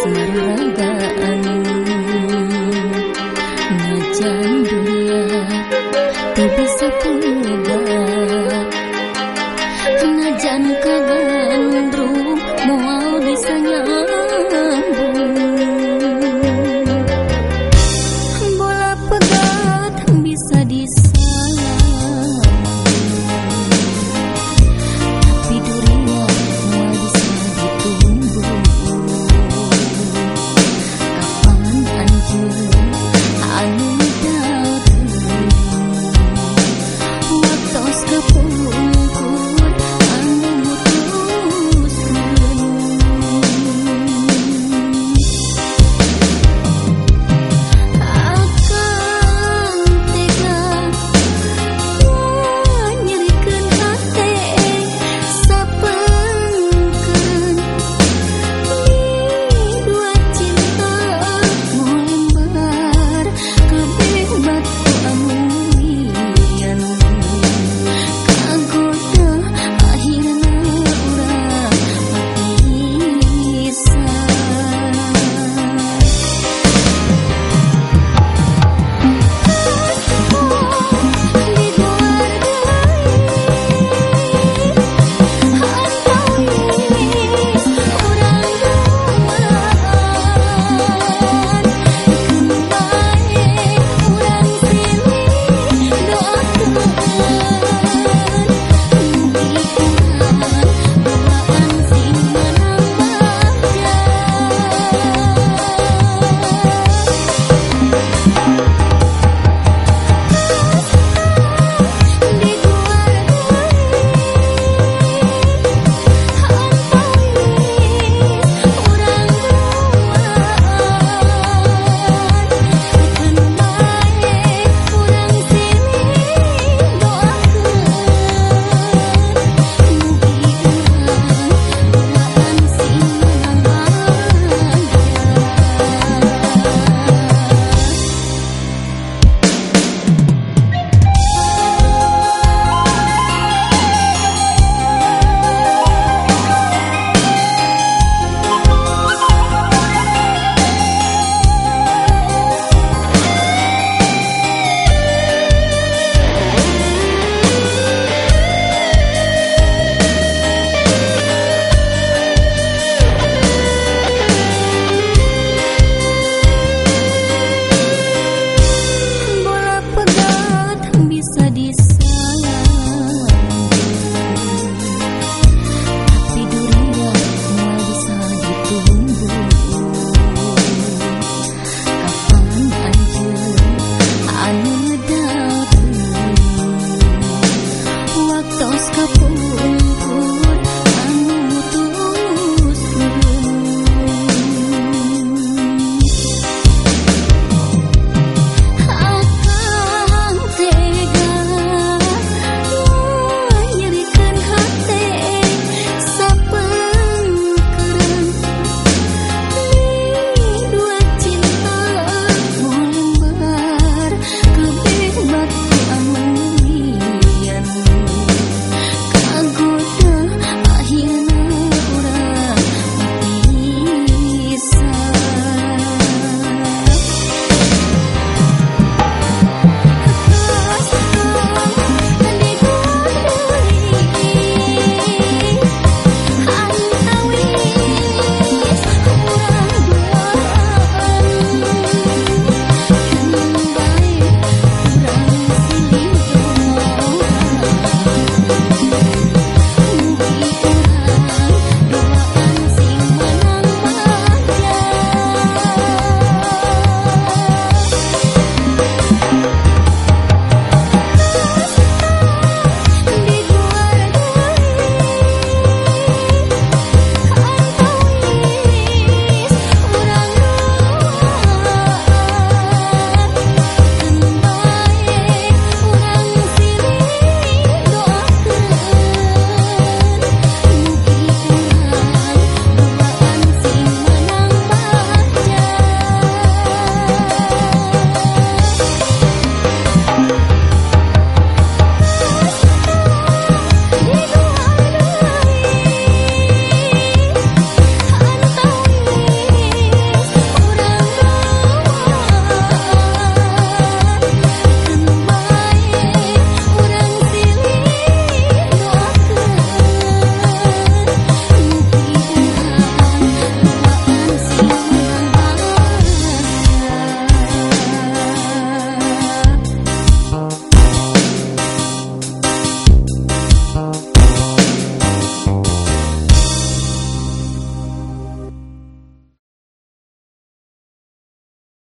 asmaragaan